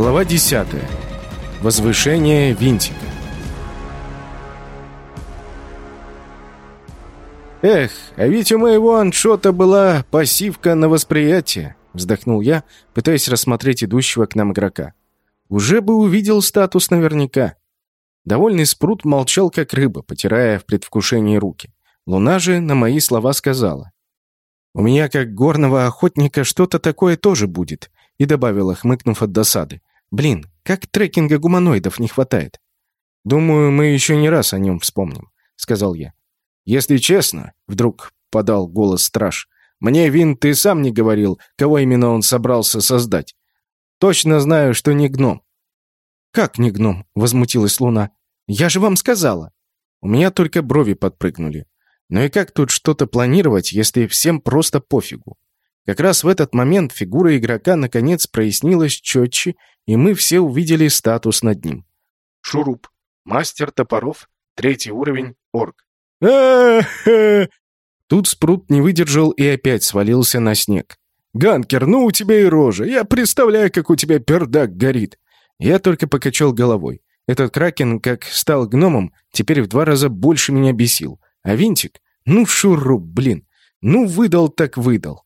Глава 10. Возвышение винтика. «Эх, а ведь у моего аншота была пассивка на восприятие», — вздохнул я, пытаясь рассмотреть идущего к нам игрока. «Уже бы увидел статус наверняка». Довольный спрут молчал, как рыба, потирая в предвкушении руки. Луна же на мои слова сказала. «У меня, как горного охотника, что-то такое тоже будет», и добавила, хмыкнув от досады. «Блин, как трекинга гуманоидов не хватает». «Думаю, мы еще не раз о нем вспомним», — сказал я. «Если честно», — вдруг подал голос страж, «мне, Вин, ты сам не говорил, кого именно он собрался создать. Точно знаю, что не гном». «Как не гном?» — возмутилась Луна. «Я же вам сказала». У меня только брови подпрыгнули. Но и как тут что-то планировать, если всем просто пофигу? Как раз в этот момент фигура игрока наконец прояснилась четче, и мы все увидели статус над ним. Шуруп. Мастер топоров. Третий уровень. Орг. Тут Спрут не выдержал и опять свалился на снег. «Ганкер, ну у тебя и рожа! Я представляю, как у тебя пердак горит!» Я только покачал головой. Этот кракен, как стал гномом, теперь в два раза больше меня бесил. А винтик? Ну, шуруп, блин. Ну, выдал так выдал.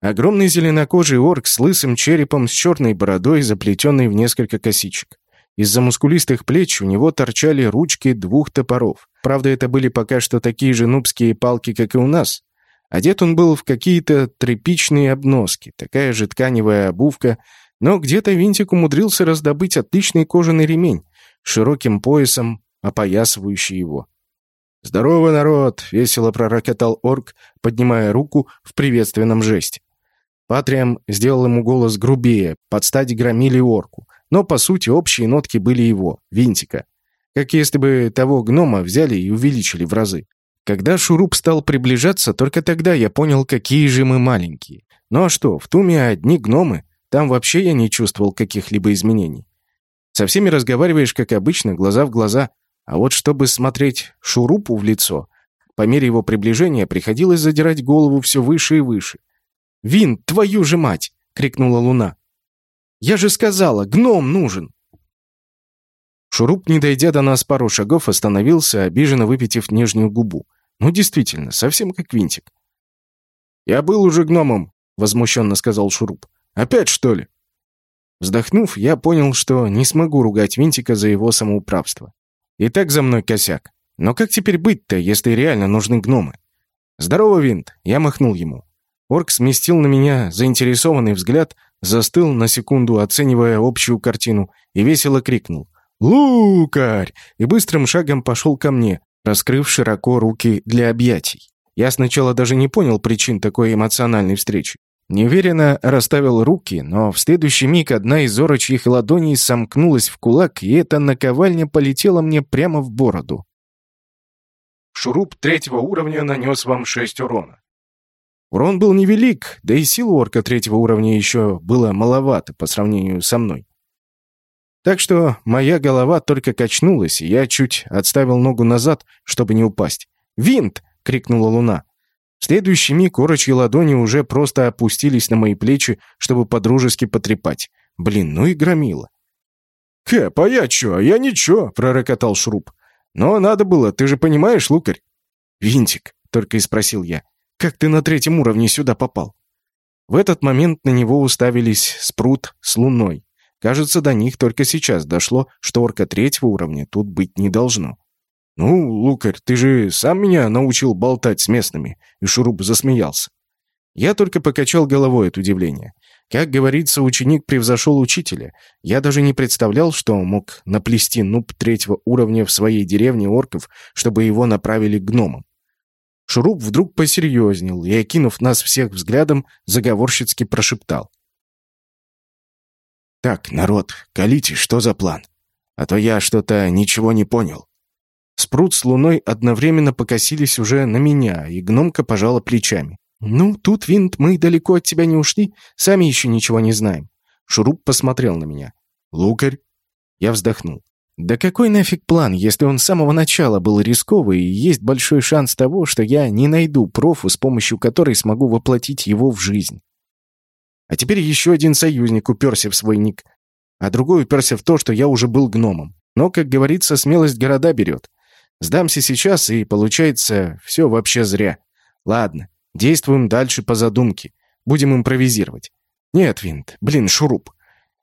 Огромный зеленокожий орк с лысым черепом, с черной бородой, заплетенной в несколько косичек. Из-за мускулистых плеч у него торчали ручки двух топоров. Правда, это были пока что такие же нубские палки, как и у нас. Одет он был в какие-то тряпичные обноски, такая же тканевая обувка, но где-то Винтик умудрился раздобыть отличный кожаный ремень, широким поясом, опоясывающий его. «Здорово, народ!» — весело пророкотал орк, поднимая руку в приветственном жесте. Патриам сделал ему голос грубее, под стать громили орку, но, по сути, общие нотки были его, Винтика. Как если бы того гнома взяли и увеличили в разы. Когда Шуруп стал приближаться, только тогда я понял, какие же мы маленькие. Ну а что, в Туме одни гномы, там вообще я не чувствовал каких-либо изменений. Со всеми разговариваешь, как обычно, глаза в глаза, а вот чтобы смотреть Шурупу в лицо, по мере его приближения приходилось задирать голову все выше и выше. «Вин, твою же мать!» — крикнула Луна. «Я же сказала, гном нужен!» Шуруп, не дойдя до нас пару шагов, остановился, обиженно выпитив нижнюю губу. Ну, действительно, совсем как винтик. «Я был уже гномом», — возмущенно сказал Шуруп. «Опять, что ли?» Вздохнув, я понял, что не смогу ругать Винтика за его самоуправство. И так за мной косяк. Но как теперь быть-то, если реально нужны гномы? «Здорово, Винт!» Я махнул ему. Орк сместил на меня заинтересованный взгляд, застыл на секунду, оценивая общую картину, и весело крикнул. «Лукарь!» и быстрым шагом пошел ко мне, раскрыв широко руки для объятий. Я сначала даже не понял причин такой эмоциональной встречи. Неуверенно расставил руки, но в следующий миг одна из орочьих ладоней сомкнулась в кулак, и эта наковальня полетела мне прямо в бороду. Шуруп третьего уровня нанес вам шесть урона. Урон был невелик, да и сил орка третьего уровня еще было маловато по сравнению со мной. Так что моя голова только качнулась, и я чуть отставил ногу назад, чтобы не упасть. «Винт!» — крикнула луна. В следующий миг орочьи ладони уже просто опустились на мои плечи, чтобы подружески потрепать. Блин, ну и громило. «Кэп, а я чё? А я ничего», — пророкотал Шруб. «Но надо было, ты же понимаешь, лукарь?» «Винтик», — только и спросил я, — «как ты на третьем уровне сюда попал?» В этот момент на него уставились Спрут с Луной. Кажется, до них только сейчас дошло, что орка третьего уровня тут быть не должно. «Ну, Лукарь, ты же сам меня научил болтать с местными», — и Шуруп засмеялся. Я только покачал головой от удивления. Как говорится, ученик превзошел учителя. Я даже не представлял, что мог наплести нуб третьего уровня в своей деревне орков, чтобы его направили к гномам. Шуруп вдруг посерьезнел и, окинув нас всех взглядом, заговорщицки прошептал. «Так, народ, колите, что за план? А то я что-то ничего не понял». Спрут с Луной одновременно покосились уже на меня, и гномка пожала плечами. «Ну, тут, Винт, мы далеко от тебя не ушли, сами еще ничего не знаем». Шуруп посмотрел на меня. «Лукарь?» Я вздохнул. «Да какой нафиг план, если он с самого начала был рисковый, и есть большой шанс того, что я не найду профу, с помощью которой смогу воплотить его в жизнь?» А теперь еще один союзник уперся в свой ник. а другой уперся в то, что я уже был гномом. Но, как говорится, смелость города берет. Сдамся сейчас, и получается, все вообще зря. Ладно, действуем дальше по задумке. Будем импровизировать. Нет, Винт, блин, шуруп.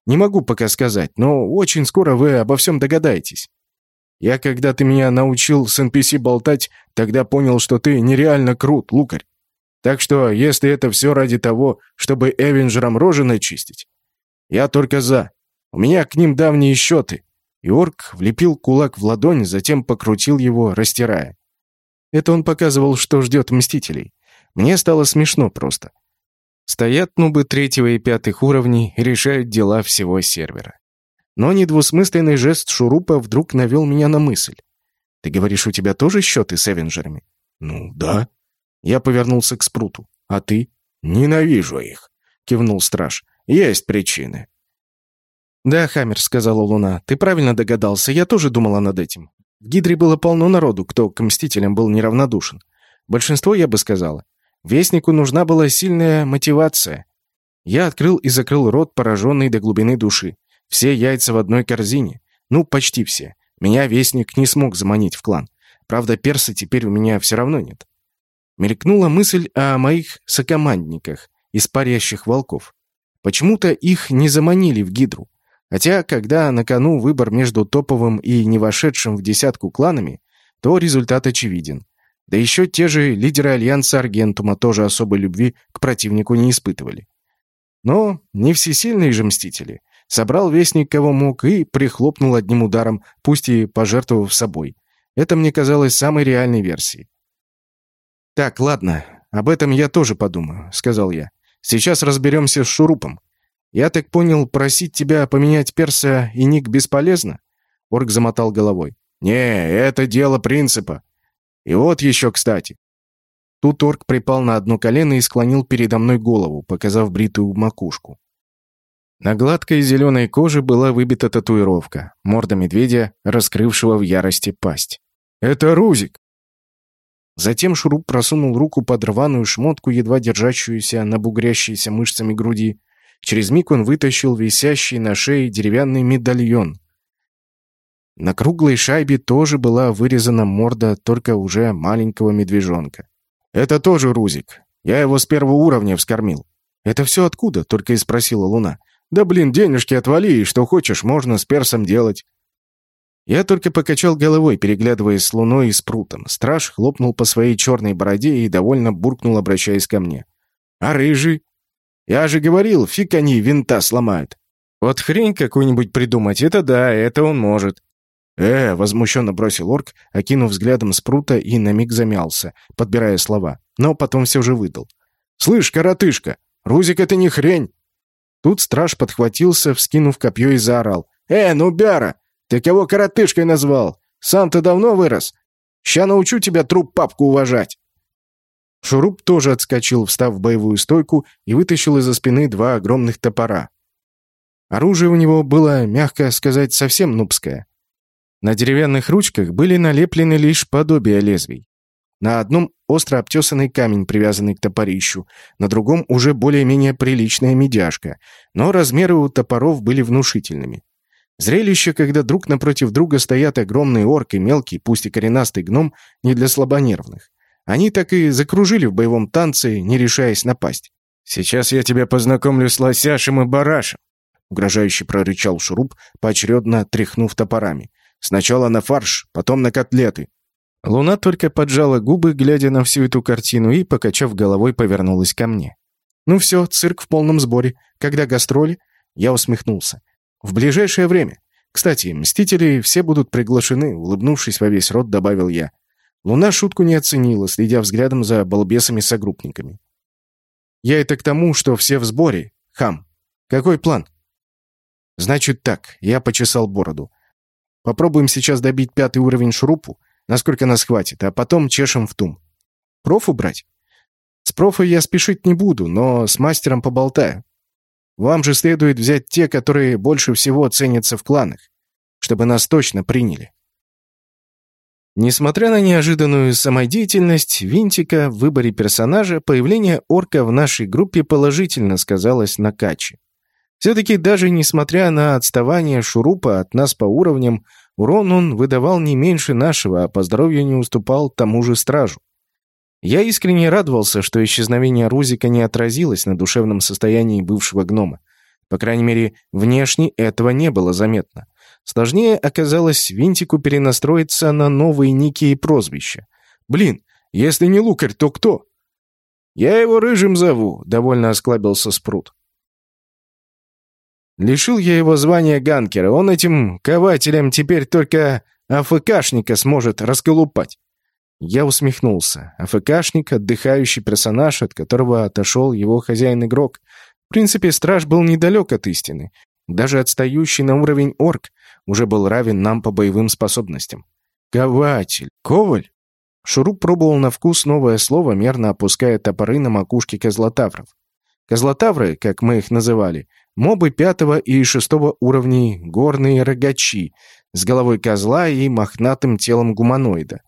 Не могу пока сказать, но очень скоро вы обо всем догадаетесь. Я, когда ты меня научил с NPC болтать, тогда понял, что ты нереально крут, лукарь. Так что, если это все ради того, чтобы Эвенджерам рожи начистить, я только за. У меня к ним давние счеты. И орк влепил кулак в ладонь, затем покрутил его, растирая. Это он показывал, что ждет Мстителей. Мне стало смешно просто. Стоят нубы третьего и пятых уровней и решают дела всего сервера. Но недвусмысленный жест Шурупа вдруг навел меня на мысль. «Ты говоришь, у тебя тоже счеты с Эвенджерами?» «Ну, да». Я повернулся к Спруту. «А ты?» «Ненавижу их», — кивнул страж. «Есть причины». «Да, Хаммер», — сказала Луна, — «ты правильно догадался, я тоже думала над этим. В Гидре было полно народу, кто к Мстителям был неравнодушен. Большинство, я бы сказала. Вестнику нужна была сильная мотивация. Я открыл и закрыл рот, пораженный до глубины души. Все яйца в одной корзине. Ну, почти все. Меня Вестник не смог заманить в клан. Правда, перса теперь у меня все равно нет. Мелькнула мысль о моих сокомандниках из волков. Почему-то их не заманили в Гидру. Хотя, когда на кону выбор между топовым и не вошедшим в десятку кланами, то результат очевиден. Да еще те же лидеры Альянса Аргентума тоже особой любви к противнику не испытывали. Но не всесильные же мстители. Собрал вестник, кого мог, и прихлопнул одним ударом, пусть и пожертвовав собой. Это мне казалось самой реальной версией. «Так, ладно, об этом я тоже подумаю», — сказал я. «Сейчас разберемся с шурупом. Я так понял, просить тебя поменять перса и ник бесполезно?» Орк замотал головой. «Не, это дело принципа. И вот еще кстати». Тут орк припал на одно колено и склонил передо мной голову, показав бритую макушку. На гладкой зеленой коже была выбита татуировка, морда медведя, раскрывшего в ярости пасть. «Это Рузик!» Затем Шуруп просунул руку под рваную шмотку, едва держащуюся на бугрящейся мышцами груди. Через миг он вытащил висящий на шее деревянный медальон. На круглой шайбе тоже была вырезана морда только уже маленького медвежонка. «Это тоже Рузик. Я его с первого уровня вскормил». «Это все откуда?» — только и спросила Луна. Да блин, денежки отвали, и что хочешь, можно с персом делать. Я только покачал головой, переглядываясь с луной и с прутом. Страж хлопнул по своей черной бороде и довольно буркнул, обращаясь ко мне. «А рыжий?» «Я же говорил, фиг они винта сломают». «Вот хрень какую-нибудь придумать, это да, это он может». «Э!» — возмущенно бросил орк, окинув взглядом спрута и на миг замялся, подбирая слова, но потом все же выдал. «Слышь, коротышка, Рузик — это не хрень. Тут страж подхватился, вскинув копье и заорал. «Э, ну, Бяра, ты кого коротышкой назвал? Сам-то давно вырос. Ща научу тебя труп папку уважать». Шуруп тоже отскочил, встав в боевую стойку и вытащил из-за спины два огромных топора. Оружие у него было, мягко сказать, совсем нубское. На деревянных ручках были налеплены лишь подобия лезвий. На одном остро обтесанный камень, привязанный к топорищу, на другом уже более-менее приличная медяшка, но размеры у топоров были внушительными. Зрелище, когда друг напротив друга стоят огромный орк и мелкий, пусть и коренастый гном, не для слабонервных. Они так и закружили в боевом танце, не решаясь напасть. «Сейчас я тебя познакомлю с лосяшем и барашем», — угрожающе прорычал Шуруп, поочередно тряхнув топорами. «Сначала на фарш, потом на котлеты. Луна только поджала губы, глядя на всю эту картину, и, покачав головой, повернулась ко мне. «Ну все, цирк в полном сборе. Когда гастроли?» Я усмехнулся. «В ближайшее время. Кстати, мстители все будут приглашены», — улыбнувшись во весь рот, добавил я. Луна шутку не оценила, следя взглядом за балбесами-согруппниками. «Я это к тому, что все в сборе. Хам. Какой план?» «Значит так», — я почесал бороду. «Попробуем сейчас добить пятый уровень шурупу, насколько нас хватит, а потом чешем в тум. Профу брать? С профой я спешить не буду, но с мастером поболтаю. Вам же следует взять те, которые больше всего ценятся в кланах, чтобы нас точно приняли. Несмотря на неожиданную самодеятельность Винтика в выборе персонажа, появление орка в нашей группе положительно сказалось на Каче. Все-таки даже несмотря на отставание Шурупа от нас по уровням, урон он выдавал не меньше нашего, а по здоровью не уступал тому же стражу. Я искренне радовался, что исчезновение Рузика не отразилось на душевном состоянии бывшего гнома. По крайней мере, внешне этого не было заметно. Сложнее оказалось Винтику перенастроиться на новые ники и прозвища. Блин, если не Лукарь, то кто? «Я его Рыжим зову», — довольно осклабился Спрут. Лишил я его звания ганкера, он этим кователем теперь только АФКшника сможет расколупать. Я усмехнулся. АФКшник — отдыхающий персонаж, от которого отошел его хозяин-игрок. В принципе, страж был недалек от истины. Даже отстающий на уровень орк уже был равен нам по боевым способностям. Кователь. Коваль? Шуруп пробовал на вкус новое слово, мерно опуская топоры на макушке козлотавров. Козлотавры, как мы их называли, мобы пятого и шестого уровней, горные рогачи, с головой козла и мохнатым телом гуманоида.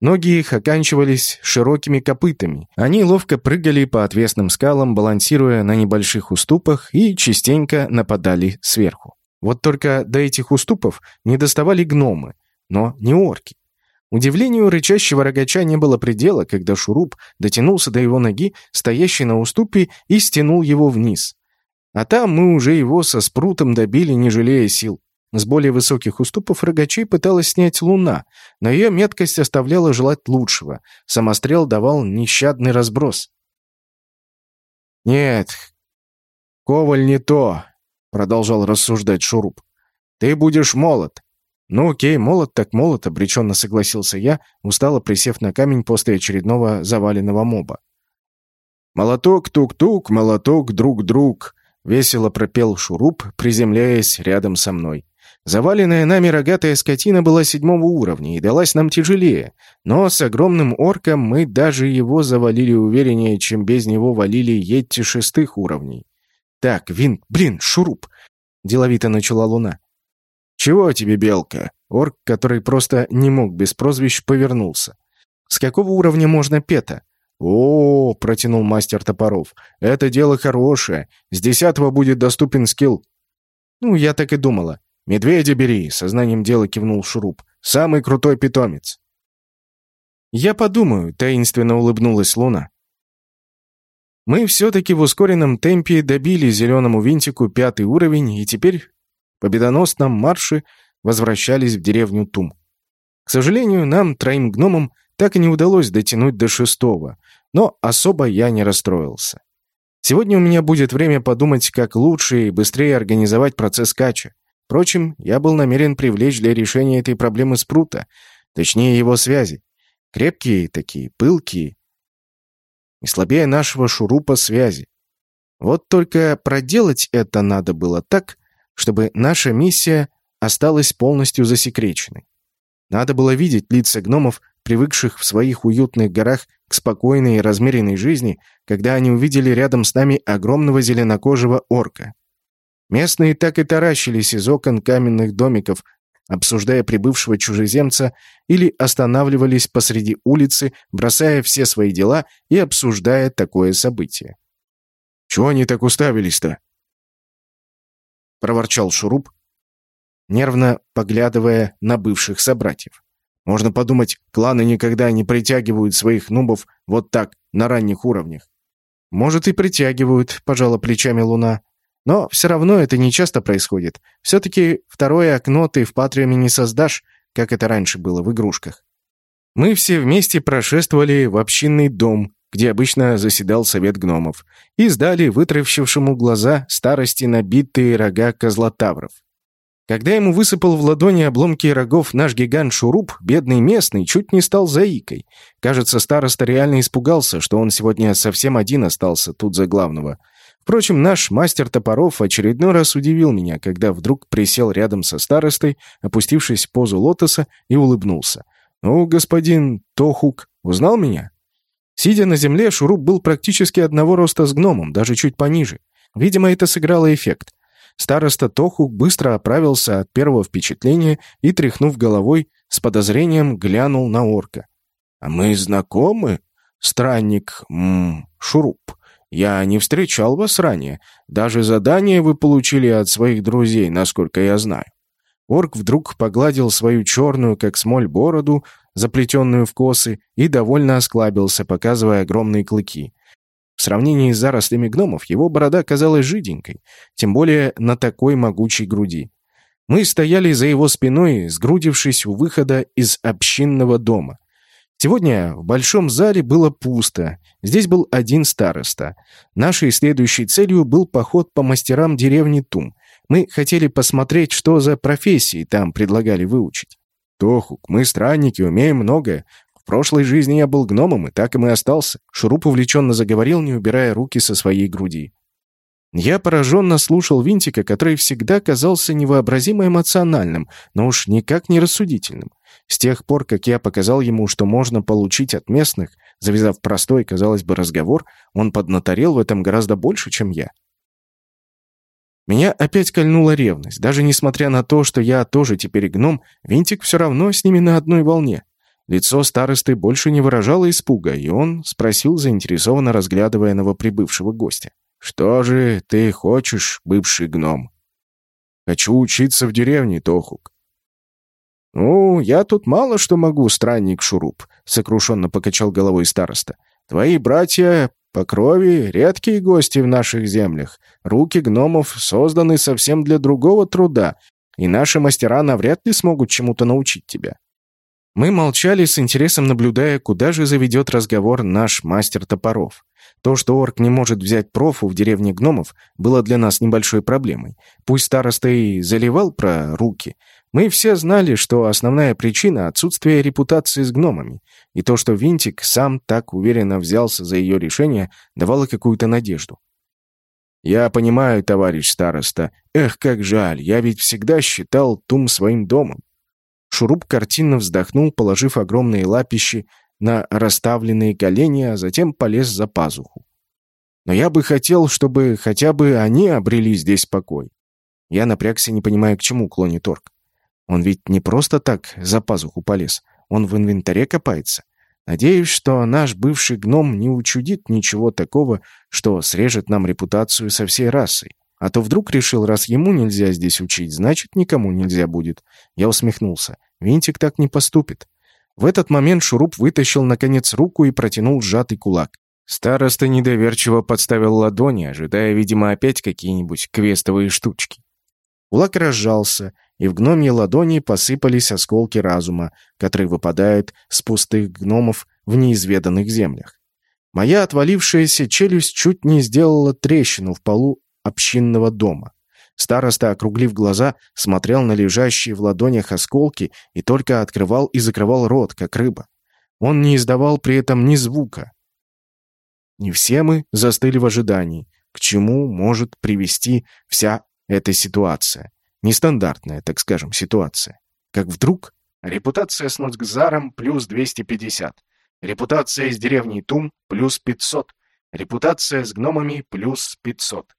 Ноги их оканчивались широкими копытами. Они ловко прыгали по отвесным скалам, балансируя на небольших уступах и частенько нападали сверху. Вот только до этих уступов не доставали гномы, но не орки. Удивлению рычащего рогача не было предела, когда шуруп дотянулся до его ноги, стоящей на уступе, и стянул его вниз. А там мы уже его со спрутом добили, не жалея сил. С более высоких уступов рогачей пыталась снять луна, но ее меткость оставляла желать лучшего. Самострел давал нещадный разброс. «Нет, Коваль не то», — продолжал рассуждать Шуруп. «Ты будешь молод. «Ну окей, молот так молот», — обреченно согласился я, устало присев на камень после очередного заваленного моба. «Молоток, тук-тук, молоток, друг-друг», — весело пропел шуруп, приземляясь рядом со мной. Заваленная нами рогатая скотина была седьмого уровня и далась нам тяжелее, но с огромным орком мы даже его завалили увереннее, чем без него валили Йетти шестых уровней. «Так, Вин, блин, шуруп!» — деловито начала Луна. «Чего тебе, белка?» Орк, который просто не мог без прозвищ, повернулся. «С какого уровня можно пета?» «О, протянул мастер топоров. «Это дело хорошее. С десятого будет доступен скилл». «Ну, я так и думала. Медведя бери», — сознанием дела кивнул Шуруп. «Самый крутой питомец». «Я подумаю», — таинственно улыбнулась Луна. Мы все-таки в ускоренном темпе добили зеленому винтику пятый уровень, и теперь победоносном марше возвращались в деревню Тум. К сожалению, нам, троим гномам, так и не удалось дотянуть до шестого, но особо я не расстроился. Сегодня у меня будет время подумать, как лучше и быстрее организовать процесс кача. Впрочем, я был намерен привлечь для решения этой проблемы спрута, точнее его связи. Крепкие такие, пылкие. И слабее нашего шурупа связи. Вот только проделать это надо было так, чтобы наша миссия осталась полностью засекреченной. Надо было видеть лица гномов, привыкших в своих уютных горах к спокойной и размеренной жизни, когда они увидели рядом с нами огромного зеленокожего орка. Местные так и таращились из окон каменных домиков, обсуждая прибывшего чужеземца, или останавливались посреди улицы, бросая все свои дела и обсуждая такое событие. «Чего они так уставились-то?» — проворчал Шуруп, нервно поглядывая на бывших собратьев. «Можно подумать, кланы никогда не притягивают своих нубов вот так, на ранних уровнях». «Может, и притягивают», — пожала плечами Луна. «Но все равно это не часто происходит. Все-таки второе окно ты в Патриуме не создашь, как это раньше было в игрушках». Мы все вместе прошествовали в общинный дом, где обычно заседал совет гномов, и сдали вытравившему глаза старости набитые рога козлотавров. Когда ему высыпал в ладони обломки рогов наш гигант Шуруп, бедный местный чуть не стал заикой. Кажется, староста реально испугался, что он сегодня совсем один остался тут за главного. Впрочем, наш мастер топоров очередной раз удивил меня, когда вдруг присел рядом со старостой, опустившись в позу лотоса, и улыбнулся. «Ну, господин Тохук, узнал меня?» Сидя на земле, Шуруп был практически одного роста с гномом, даже чуть пониже. Видимо, это сыграло эффект. Староста Тохук быстро оправился от первого впечатления и, тряхнув головой, с подозрением глянул на орка. «А мы знакомы?» «Странник, м -м, Шуруп. Я не встречал вас ранее. Даже задание вы получили от своих друзей, насколько я знаю». Орк вдруг погладил свою черную, как смоль, бороду, заплетенную в косы, и довольно осклабился, показывая огромные клыки. В сравнении с зарослями гномов его борода казалась жиденькой, тем более на такой могучей груди. Мы стояли за его спиной, сгрудившись у выхода из общинного дома. Сегодня в большом зале было пусто. Здесь был один староста. Нашей следующей целью был поход по мастерам деревни Тум. Мы хотели посмотреть, что за профессии там предлагали выучить. «Тохук, мы странники, умеем многое. Прошлой жизни я был гномом, и так им и остался». Шуруп увлеченно заговорил, не убирая руки со своей груди. Я пораженно слушал Винтика, который всегда казался невообразимо эмоциональным, но уж никак не рассудительным. С тех пор, как я показал ему, что можно получить от местных, завязав простой, казалось бы, разговор, он поднаторел в этом гораздо больше, чем я. Меня опять кольнула ревность. Даже несмотря на то, что я тоже теперь гном, Винтик все равно с ними на одной волне. Лицо старосты больше не выражало испуга, и он спросил, заинтересованно разглядывая новоприбывшего гостя. «Что же ты хочешь, бывший гном?» «Хочу учиться в деревне, Тохук». «Ну, я тут мало что могу, странник Шуруп», — сокрушенно покачал головой староста. «Твои братья по крови редкие гости в наших землях. Руки гномов созданы совсем для другого труда, и наши мастера навряд ли смогут чему-то научить тебя». Мы молчали с интересом, наблюдая, куда же заведет разговор наш мастер топоров. То, что орк не может взять профу в деревне гномов, было для нас небольшой проблемой. Пусть староста и заливал про руки, мы все знали, что основная причина — отсутствие репутации с гномами, и то, что Винтик сам так уверенно взялся за ее решение, давало какую-то надежду. «Я понимаю, товарищ староста. Эх, как жаль, я ведь всегда считал Тум своим домом». Шуруп картинно вздохнул, положив огромные лапищи на расставленные колени, а затем полез за пазуху. «Но я бы хотел, чтобы хотя бы они обрели здесь покой». Я напрягся, не понимая, к чему клонит орк. Он ведь не просто так за пазуху полез. Он в инвентаре копается. Надеюсь, что наш бывший гном не учудит ничего такого, что срежет нам репутацию со всей расой. А то вдруг решил, раз ему нельзя здесь учить, значит, никому нельзя будет. Я усмехнулся. Винтик так не поступит. В этот момент Шуруп вытащил, наконец, руку и протянул сжатый кулак. Староста недоверчиво подставил ладони, ожидая, видимо, опять какие-нибудь квестовые штучки. Кулак разжался, и в гномьи ладони посыпались осколки разума, которые выпадают с пустых гномов в неизведанных землях. Моя отвалившаяся челюсть чуть не сделала трещину в полу общинного дома. Староста, округлив глаза, смотрел на лежащие в ладонях осколки и только открывал и закрывал рот, как рыба. Он не издавал при этом ни звука. Не все мы застыли в ожидании, к чему может привести вся эта ситуация. Нестандартная, так скажем, ситуация. Как вдруг... Репутация с Нуцгзаром плюс 250. Репутация с деревней Тум плюс 500. Репутация с гномами плюс 500.